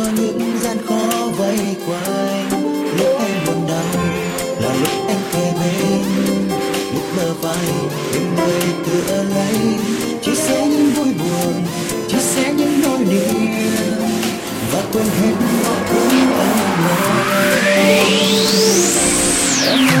Cho những gian khó vây quanh. Lúc em buồn đau là lúc em kề bên. Lúc bờ vai em người tựa lấy. Chia sẻ những vui buồn chia sẻ những nỗi niềm. Và quên hết mọi thứ anh nói em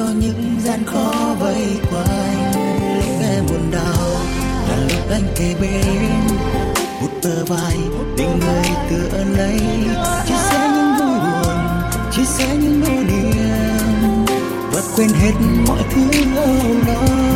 cho những gian khó vây quanh. Lúc em buồn đau là lúc anh kề bên. Một bờ vai tình người tựa lấy. Chia sẻ những vui buồn, chia sẻ những nỗi niềm. Và quên hết mọi thứ âu lo.